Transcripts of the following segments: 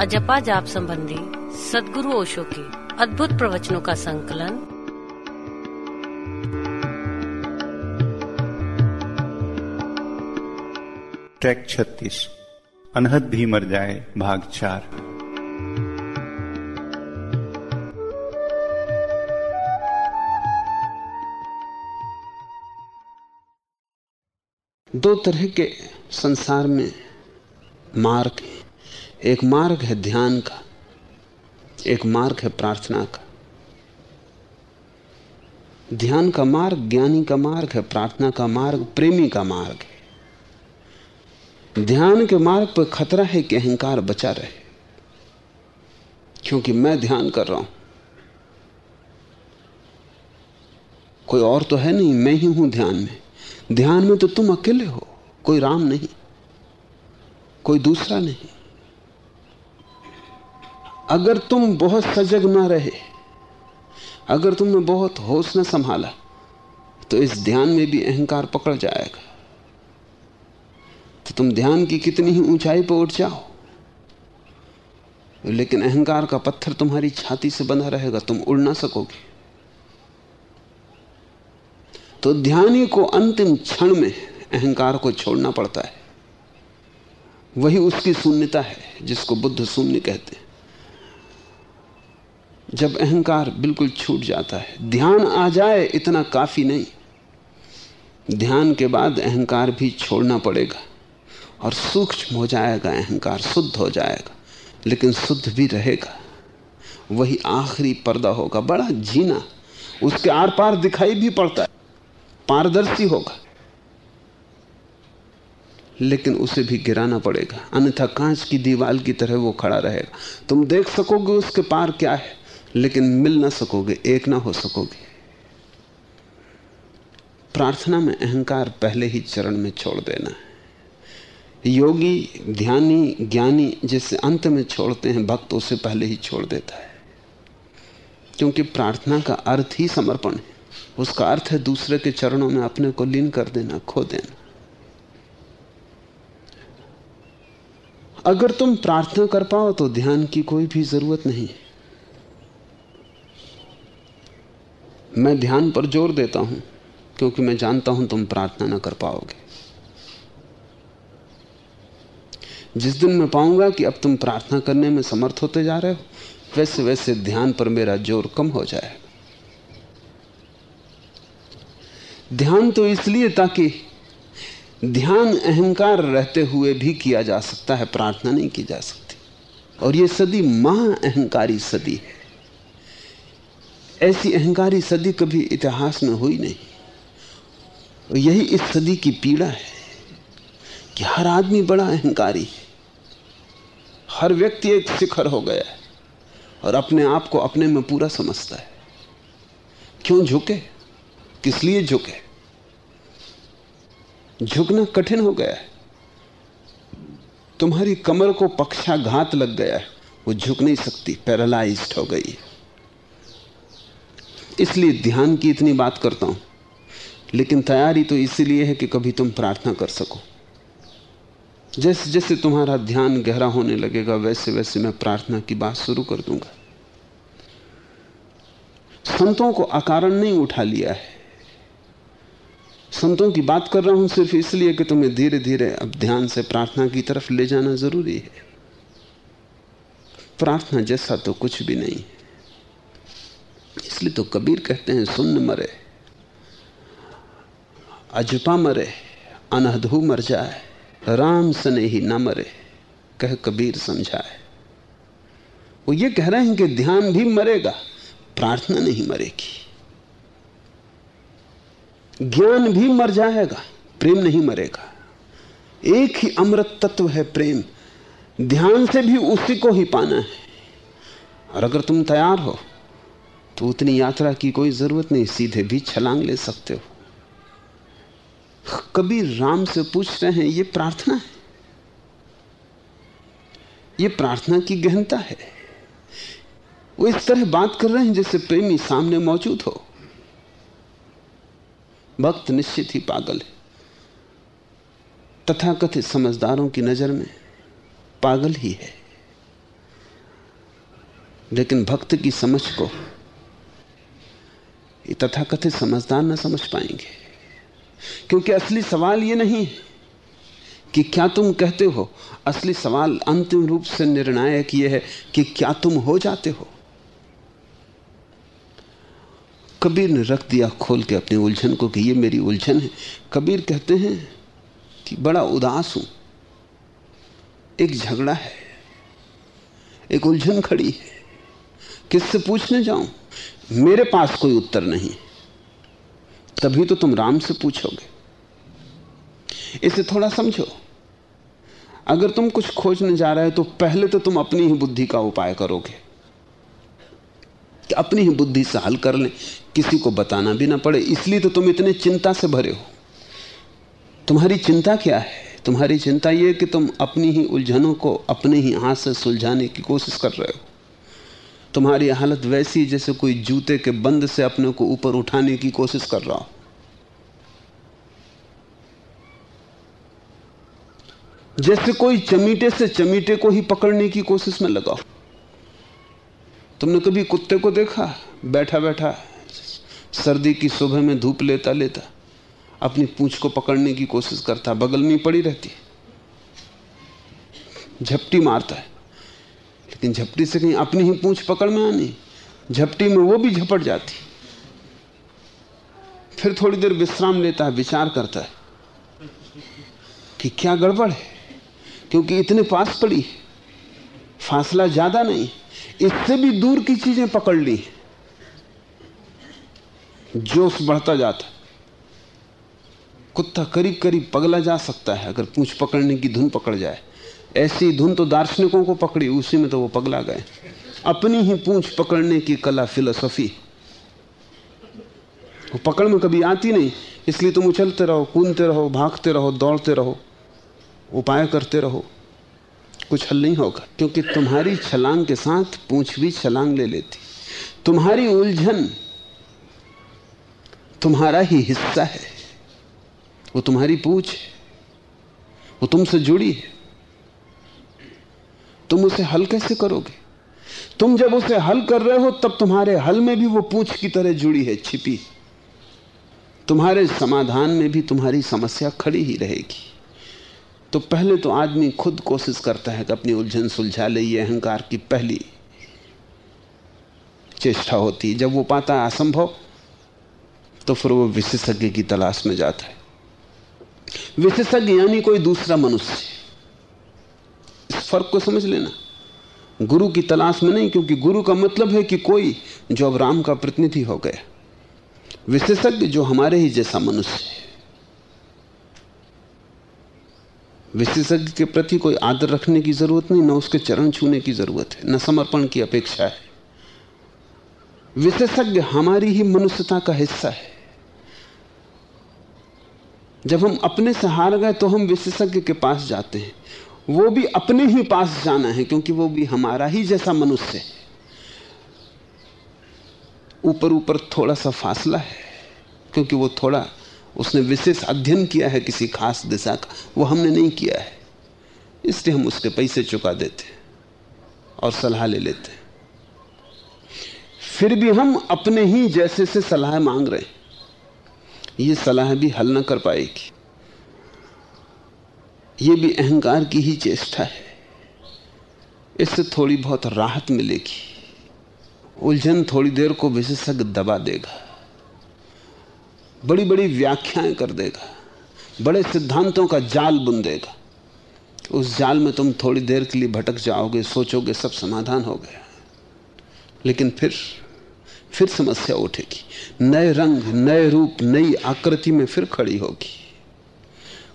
अजपा जाप संबंधी सदगुरु ओशो के अद्भुत प्रवचनों का संकलन। ट्रैक 36 अनहद भी मर जाए भाग चार। दो तरह के संसार में मार्ग है एक मार्ग है ध्यान का, एक मार्ग है प्रार्थना का। ध्यान का मार्ग, ज्ञानी का मार्ग है, प्रार्थना का मार्ग, प्रेमी का मार्ग है। ध्यान के मार्ग पर खतरा है कि अहंकार बचा रहे। क्योंकि मैं ध्यान कर रहा हूँ। कोई और तो है नहीं, मैं ही हूँ ध्यान में। ध्यान में तो तुम अकेले हो, कोई राम नहीं, कोई दूसरा नहीं। अगर तुम बहुत सजग ना रहे, अगर तुमने बहुत होश न संभाला तो इस ध्यान में भी अहंकार पकड़ जाएगा। तो तुम ध्यान की कितनी ही ऊंचाई पर उठ जाओ, लेकिन अहंकार का पत्थर तुम्हारी छाती से बंधा रहेगा, तुम उड़ ना सकोगे। तो ध्यानी को अंतिम क्षण में अहंकार को छोड़ना पड़ता है। वही उसकी शून्यता है, जिसको बुद्ध शून्य कहते हैं। जब अहंकार बिल्कुल छूट जाता है। ध्यान आ जाए, इतना काफ़ी नहीं। ध्यान के बाद अहंकार भी छोड़ना पड़ेगा और सूक्ष्म हो जाएगा अहंकार, शुद्ध हो जाएगा, लेकिन शुद्ध भी रहेगा। वही आखिरी पर्दा होगा, बड़ा जीना। उसके आर पार दिखाई भी पड़ता है, पारदर्शी होगा, लेकिन उसे भी गिराना पड़ेगा। अन्यथा कांच की दीवार की तरह वो खड़ा रहेगा। तुम देख सकोगे उसके पार क्या है। लेकिन मिल ना सकोगे, एक ना हो सकोगे। प्रार्थना में अहंकार पहले ही चरण में छोड़ देना है। योगी, ध्यानी, ज्ञानी जिसे अंत में छोड़ते हैं, भक्त उसे पहले ही छोड़ देता है। क्योंकि प्रार्थना का अर्थ ही समर्पण है। उसका अर्थ है दूसरे के चरणों में अपने को लीन कर देना, खो देना। अगर तुम प्रार्थना कर पाओ तो ध्यान की कोई भी ज़रूरत नहीं मैं ध्यान पर ज़ोर देता हूँ, क्योंकि मैं जानता हूँ तुम प्रार्थना ना कर पाओगे। जिस दिन मैं पाऊँगा कि अब तुम प्रार्थना करने में समर्थ होते जा रहे हो, वैसे वैसे ध्यान पर मेरा ज़ोर कम हो जाए। ध्यान तो इसलिए ताकि ध्यान अहंकार रहते हुए भी किया जा सकता है, प्रार्थना नहीं की जा सकती। और यह सदी महा अहंकारी सदी है। ऐसी अहंकारी सदी कभी इतिहास में हुई नहीं। यही इस सदी की पीड़ा है कि हर आदमी बड़ा अहंकारी है। हर व्यक्ति एक शिखर हो गया है और अपने आप को अपने में पूरा समझता है। क्यों झुके? किस लिए झुके? झुकना कठिन हो गया है। तुम्हारी कमर को पक्षाघात लग गया है। वो झुक नहीं सकती, पैरालाइज्ड हो गई है। इसलिए ध्यान की इतनी बात करता हूँ। लेकिन तैयारी तो इसलिए है कि कभी तुम प्रार्थना कर सको। जैसे जैसे तुम्हारा ध्यान गहरा होने लगेगा वैसे वैसे मैं प्रार्थना की बात शुरू कर दूँगा। संतों को अकारण नहीं उठा लिया है। संतों की बात कर रहा हूँ सिर्फ़ इसलिए कि तुम्हें धीरे धीरे अब ध्यान से प्रार्थना की तरफ़ ले जाना ज़रूरी है। प्रार्थना जैसा तो कुछ भी नहीं इसलिए तो कबीर कहते हैं, सुन्न मरे, अजपा मरे अनहदू मर जाए, राम सने ही न मरे, कह कबीर समझाए। वो ये कह रहे हैं कि ध्यान भी मरेगा, प्रार्थना नहीं मरेगी। ज्ञान भी मर जाएगा, प्रेम नहीं मरेगा। एक ही अमृत तत्व है प्रेम, ध्यान से भी उसी को ही पाना है। और अगर तुम तैयार हो तो उतनी यात्रा की कोई ज़रूरत नहीं, सीधे भी छलांग ले सकते हो। कभी राम से पूछ रहे हैं, ये प्रार्थना है। ये प्रार्थना की गहनता है। वो इस तरह बात कर रहे हैं जैसे प्रेमी सामने मौजूद हो। भक्त निश्चित ही पागल है। तथाकथित समझदारों की नज़र में पागल ही है। लेकिन भक्त की समझ को तथाकथित समझदार न समझ पाएँगे। क्योंकि असली सवाल यह नहीं कि क्या तुम कहते हो। असली सवाल अंतिम रूप से निर्णायक यह है कि क्या तुम हो जाते हो। कबीर ने रख दिया खोल के अपनी उलझन को कि ये मेरी उलझन है। कबीर कहते हैं कि बड़ा उदास हूँ। एक झगड़ा है। एक उलझन खड़ी है। किससे पूछने जाऊँ? मेरे पास कोई उत्तर नहीं। तभी तो तुम राम से पूछोगे। इसे थोड़ा समझो। अगर तुम कुछ खोजने जा रहे हो तो पहले तो तुम अपनी ही बुद्धि का उपाय करोगे। कि अपनी ही बुद्धि से हल कर लें। किसी को बताना भी ना पड़े। इसलिए तो तुम इतने चिंता से भरे हो। तुम्हारी चिंता क्या है? तुम्हारी चिंता यह कि तुम अपनी ही उलझनों को, अपने ही हाथ से सुलझाने की कोशिश कर रहे हो। तुम्हारी हालत वैसी जैसे कोई जूते के बंद से अपने को ऊपर उठाने की कोशिश कर रहा हो। जैसे कोई चमीटे से चमीटे को ही पकड़ने की कोशिश में लगा तुमने कभी कुत्ते को देखा? बैठा बैठा। सर्दी की सुबह में धूप लेता लेता। अपनी पूंछ को पकड़ने की कोशिश करता। बगल में पड़ी रहती झपटी मारता है। लेकिन झपटी से कहीं अपनी ही पूछ पकड़ में आनी। झपटी में वो भी झपट जाती। फिर थोड़ी देर विश्राम लेता है, विचार करता है कि क्या गड़बड़ है, क्योंकि इतने पास पड़ी फासला ज़्यादा नहीं, इससे भी दूर की चीज़ें पकड़ ली जोश बढ़ता जाता कुत्ता करीब करीब पगला जा सकता है, अगर पूछ पकड़ने की धुन पकड़ जाए। ऐसी धुन तो दार्शनिकों को पकड़ी, उसी में तो वो पगला गए। अपनी ही पूछ पकड़ने की कला फिलोसफी। वो पकड़ में कभी आती नहीं, इसलिए तुम उछलते रहो, कूदते रहो, भागते रहो, दौड़ते रहो, उपाय करते रहो। कुछ हल नहीं होगा, क्योंकि तुम्हारी छलांग के साथ पूछ भी छलांग ले लेती। तुम्हारी उलझन तुम्हारा ही हिस्सा है। वो तुम्हारी पूछ वो तुमसे जुड़ी है। तुम उसे हल कैसे करोगे? तुम जब उसे हल कर रहे हो, तब तुम्हारे हल में भी वो पूछ की तरह जुड़ी है, छिपी। तुम्हारे समाधान में भी तुम्हारी समस्या खड़ी ही रहेगी। तो पहले तो आदमी खुद कोशिश करता है कि अपनी उलझन सुलझा ले, ये अहंकार की पहली चेष्टा होती है। जब वो पाता है असंभव तो फिर वो विशेषज्ञ की तलाश में जाता है। विशेषज्ञ यानी कोई दूसरा मनुष्य। फ़र्क को समझ लेना। गुरु की तलाश में नहीं, क्योंकि गुरु का मतलब है कि कोई जो अब राम का प्रतिनिधि हो गया। विशेषज्ञ जो हमारे ही जैसा मनुष्य विशेषज्ञ के प्रति कोई आदर रखने की ज़रूरत नहीं, न उसके चरण छूने की ज़रूरत है, न समर्पण की अपेक्षा है। विशेषज्ञ हमारी ही मनुष्यता का हिस्सा है। जब हम अपने से हार गए तो हम विशेषज्ञ के पास जाते हैं। वो भी अपने ही पास जाना है, क्योंकि वो भी हमारा ही जैसा मनुष्य है। ऊपर ऊपर थोड़ा सा फासला है, क्योंकि वो थोड़ा उसने विशेष अध्ययन किया है किसी खास दिशा का, वो हमने नहीं किया है। इसलिए हम उसके पैसे चुका देते और सलाह ले लेते फिर भी हम अपने ही जैसे से सलाह मांग रहे हैं। ये सलाह भी हल ना कर पाएगी। ये भी अहंकार की ही चेष्टा है। इससे थोड़ी बहुत राहत मिलेगी। उलझन थोड़ी देर को विशेषज्ञ दबा देगा। बड़ी बड़ी व्याख्याएँ कर देगा। बड़े सिद्धांतों का जाल बुन देगा। उस जाल में तुम थोड़ी देर के लिए भटक जाओगे, सोचोगे, सब समाधान हो गया। लेकिन फिर फिर समस्या उठेगी। नए रंग, नए रूप, नई आकृति में फिर खड़ी होगी।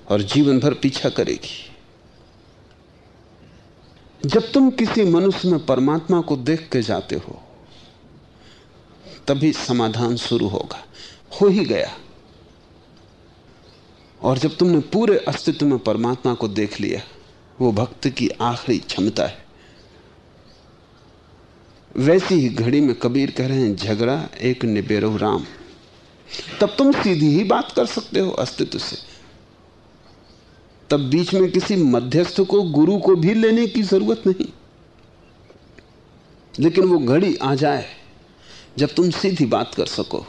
और जीवन भर पीछा करेगी। जब तुम किसी मनुष्य में परमात्मा को देख के जाते हो, तभी समाधान शुरू होगा। हो ही गया। और जब तुमने पूरे अस्तित्व में परमात्मा को देख लिया, वो भक्त की आखिरी क्षमता है। वैसी ही घड़ी में कबीर कह रहे हैं, झगड़ा एक निबेरो राम। तब तुम सीधी ही बात कर सकते हो अस्तित्व से। तब बीच में किसी मध्यस्थ को, गुरु को भी लेने की ज़रूरत नहीं। लेकिन वो घड़ी आ जाए, जब तुम सीधी बात कर सको।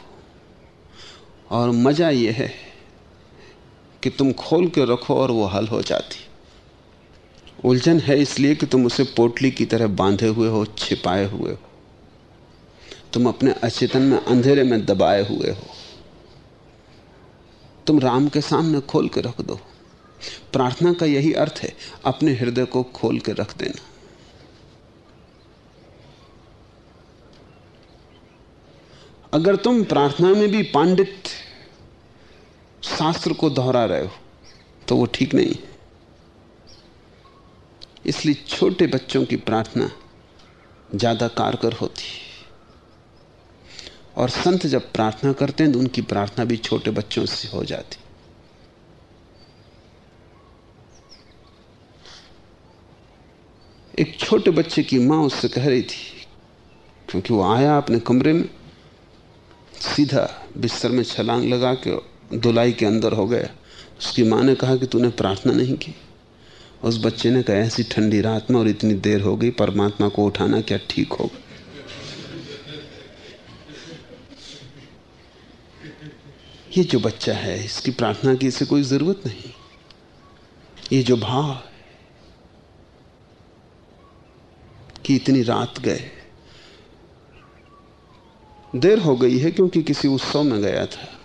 और मज़ा यह है कि तुम खोल के रखो और वो हल हो जाती। उलझन है इसलिए कि तुम उसे पोटली की तरह बांधे हुए हो, छिपाए हुए हो। तुम अपने अचेतन में अंधेरे में दबाए हुए हो। तुम राम के सामने खोल के रख दो। प्रार्थना का यही अर्थ है, अपने हृदय को खोल के रख देना। अगर तुम प्रार्थना में भी पांडित शास्त्र को दोहरा रहे हो तो वो ठीक नहीं इसलिए छोटे बच्चों की प्रार्थना ज़्यादा कारगर होती और संत जब प्रार्थना करते हैं तो उनकी प्रार्थना भी छोटे बच्चों से हो जाती एक छोटे बच्चे की माँ उससे कह रही थी, क्योंकि वो आया अपने कमरे में, सीधा बिस्तर में छलांग लगा के दुलाई के अंदर हो गया। उसकी माँ ने कहा कि तूने प्रार्थना नहीं की। उस बच्चे ने कहा, ऐसी ठंडी रात में और इतनी देर हो गई, परमात्मा को उठाना क्या ठीक होगा? ये जो बच्चा है, इसकी प्रार्थना की इसे कोई ज़रूरत नहीं। ये जो भाव है कि इतनी रात गए। देर हो गई है क्योंकि किसी उत्सव में गया था।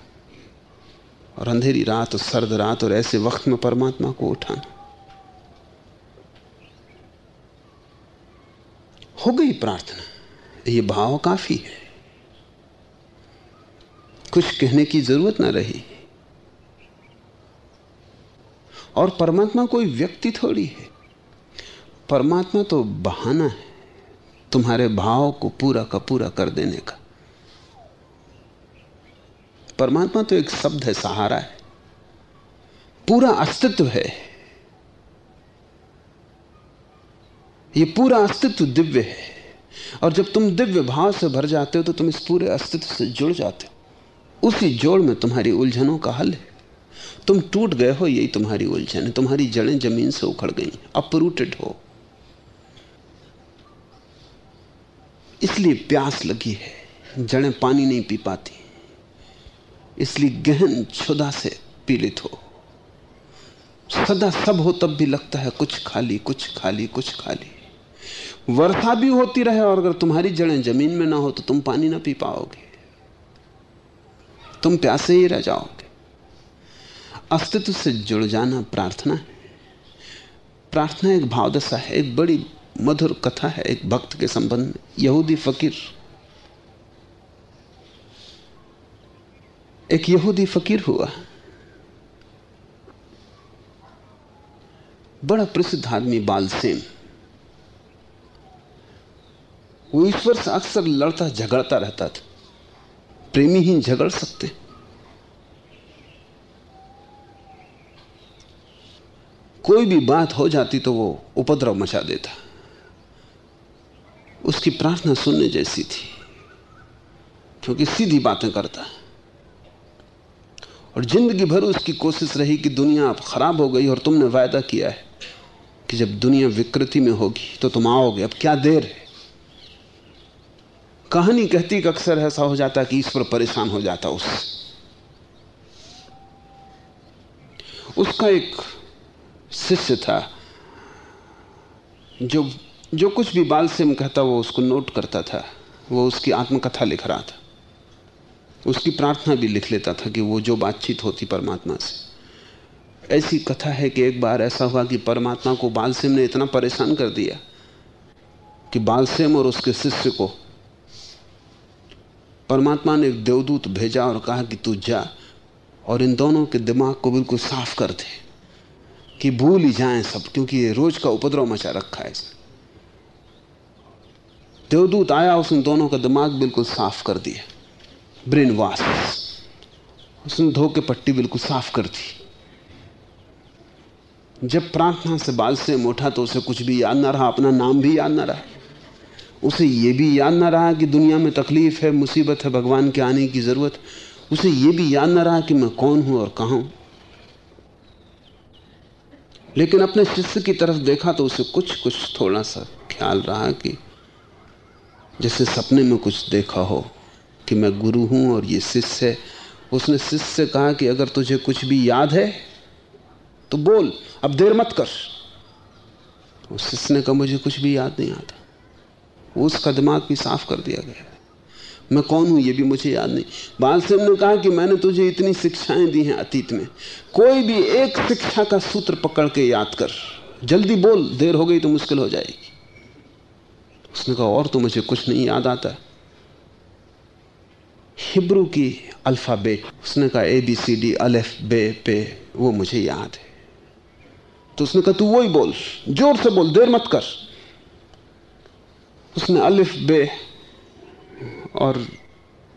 और अंधेरी रात और सर्द रात और ऐसे वक्त में परमात्मा को उठाना। हो गई प्रार्थना। ये भाव काफ़ी है। कुछ कहने की ज़रूरत ना रही। और परमात्मा कोई व्यक्ति थोड़ी है। परमात्मा तो बहाना है। तुम्हारे भाव को पूरा का पूरा कर देने का। परमात्मा तो एक शब्द है, सहारा है। पूरा अस्तित्व है। ये पूरा अस्तित्व दिव्य है। और जब तुम दिव्य भाव से भर जाते हो तो तुम इस पूरे अस्तित्व से जुड़ जाते हो। उसी जोड़ में तुम्हारी उलझनों का हल है। तुम टूट गए हो, यही तुम्हारी उलझन है। तुम्हारी जड़ें ज़मीन से उखड़ गई अपरूटेड हो। इसलिए प्यास लगी है, जड़ें पानी नहीं पी पाती। इसलिए गहन क्षुदा से पीड़ित हो। सदा सब हो तब भी लगता है कुछ खाली कुछ खाली कुछ खाली। वर्षा भी होती रहे और अगर तुम्हारी जड़ें ज़मीन में ना हो तो तुम पानी ना पी पाओगे। तुम प्यासे ही रह जाओगे। अस्तित्व से जुड़ जाना प्रार्थना है। प्रार्थना एक भावदशा है, एक बड़ी मधुर कथा है एक भक्त के संबंध में, यहूदी फकीर। एक यहूदी फकीर हुआ। बड़ा प्रसिद्ध आदमी बालसेन। वो ईश्वर से अक्सर लड़ता, झगड़ता रहता था। प्रेमी ही झगड़ सकते। कोई भी बात हो जाती तो वो उपद्रव मचा देता। उसकी प्रार्थना सुनने जैसी थी, क्योंकि सीधी बातें करता है। और ज़िंदगी भर उसकी कोशिश रही कि दुनिया अब खराब हो गई, और तुमने वायदा किया है कि जब दुनिया विकृति में होगी तो तुम आओगे। अब क्या देर है? कहानी कहती कि अक्सर ऐसा हो जाता कि ईश्वर परेशान हो जाता उस। उसका एक शिष्य था, जो जो कुछ भी बाल से कहता वो उसको नोट करता था, वो उसकी आत्मकथा लिख रहा था। उसकी प्रार्थना भी लिख लेता था कि वो जो बातचीत होती परमात्मा से। ऐसी कथा है कि एक बार ऐसा हुआ कि परमात्मा को बालसेम ने इतना परेशान कर दिया कि बालसेम और उसके शिष्य को परमात्मा ने एक देवदूत भेजा और कहा कि तू जा और इन दोनों के दिमाग को बिल्कुल साफ़ कर दे कि भूल ही जाएँ सब, क्योंकि ये रोज का उपद्रव मचा रखा है इसने देवदूत आया, उसने दोनों का दिमाग बिल्कुल साफ़ कर दिया। ब्रेन वॉश उसने धो के पट्टी बिल्कुल साफ़ कर दी। जब प्रार्थना से बाल से उठा तो उसे कुछ भी याद ना रहा, अपना नाम भी याद ना रहा। उसे यह भी याद ना रहा कि दुनिया में तकलीफ़ है, मुसीबत है, भगवान के आने की ज़रूरत। उसे यह भी याद ना रहा कि मैं कौन हूँ और कहा हूँ। लेकिन अपने शिष्य की तरफ़ देखा तो उसे कुछ कुछ थोड़ा सा ख्याल रहा कि जैसे सपने में कुछ देखा हो कि मैं गुरु हूँ और ये शिष्य है। उसने शिष्य से कहा कि अगर तुझे कुछ भी याद है तो बोल, अब देर मत कर। उस शिष्य ने कहा, मुझे कुछ भी याद नहीं आता। उसका दिमाग भी साफ़ कर दिया गया मैं कौन हूँ, ये भी मुझे याद नहीं। बाल सिंह ने कहा कि मैंने तुझे इतनी शिक्षाएँ दी हैं अतीत में। कोई भी एक शिक्षा का सूत्र पकड़ के याद कर। जल्दी बोल, देर हो गई तो मुश्किल हो जाएगी। उसने कहा, और तो मुझे कुछ नहीं याद आता? हिब्रू की अल्फ़ाबेट, उसने कहा, ए, बी, सी, डी अलेफ बे, पे, वो मुझे याद है। तो उसने कहा, तू वही बोल, ज़ोर से बोल, देर मत कर। उसने अलिफ बे और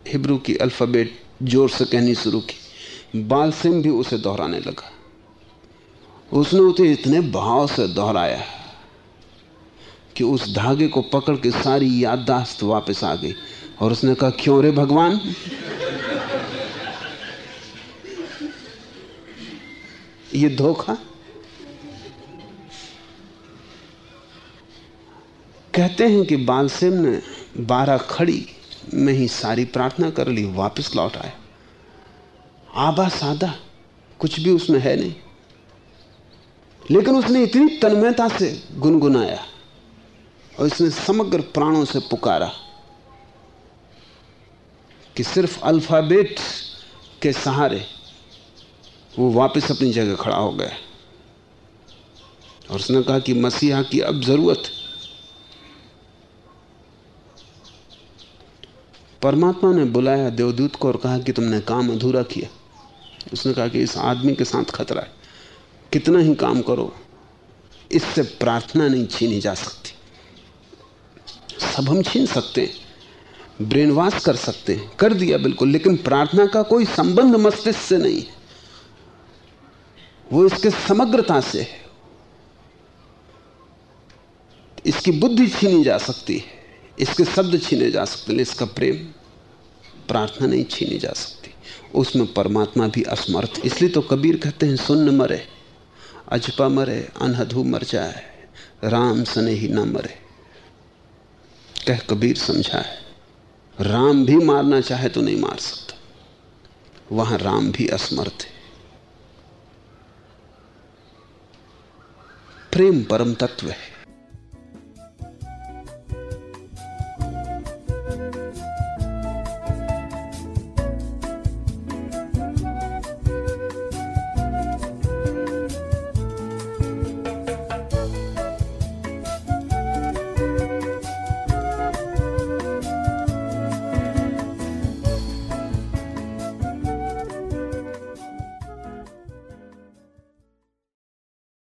हिब्रू की अल्फ़ाबेट ज़ोर से कहनी शुरू की। बाल सिंह भी उसे दोहराने लगा। उसने उसे इतने भाव से दोहराया। कि उस धागे को पकड़ के सारी याददाश्त वापस आ गई। और उसने कहा, क्यों रे भगवान? ये धोखा? कहते हैं कि बालसेम ने बारह खड़ी में ही सारी प्रार्थना कर ली, वापस लौट आया। आबा सादा, कुछ भी उसमें है नहीं। लेकिन उसने इतनी तन्मयता से गुनगुनाया। और इसने समग्र प्राणों से पुकारा कि सिर्फ़ अल्फ़ाबेट के सहारे वो वापस अपनी जगह खड़ा हो गया। और उसने कहा कि मसीहा की अब ज़रूरत परमात्मा ने बुलाया देवदूत को और कहा कि तुमने काम अधूरा किया। उसने कहा कि इस आदमी के साथ खतरा है, कितना ही काम करो, इससे प्रार्थना नहीं छीनी जा सकती। सब हम छीन सकते हैं ब्रेन वॉश कर सकते हैं, कर दिया बिल्कुल, लेकिन प्रार्थना का कोई संबंध मस्तिष्क से नहीं। वो इसके समग्रता से है। इसकी बुद्धि छीनी जा सकती है, इसके शब्द छीने जा सकते हैं, इसका प्रेम, प्रार्थना नहीं छीनी जा सकती। उसमें परमात्मा भी असमर्थ, इसलिए तो कबीर कहते हैं, सुन्न मरे, अजपा मरे, अनहधु मर जाए, राम सने ही ना मरे। कह कबीर समझा है राम भी मारना चाहे तो नहीं मार सकता। वहाँ राम भी असमर्थ है। प्रेम परम तत्व है।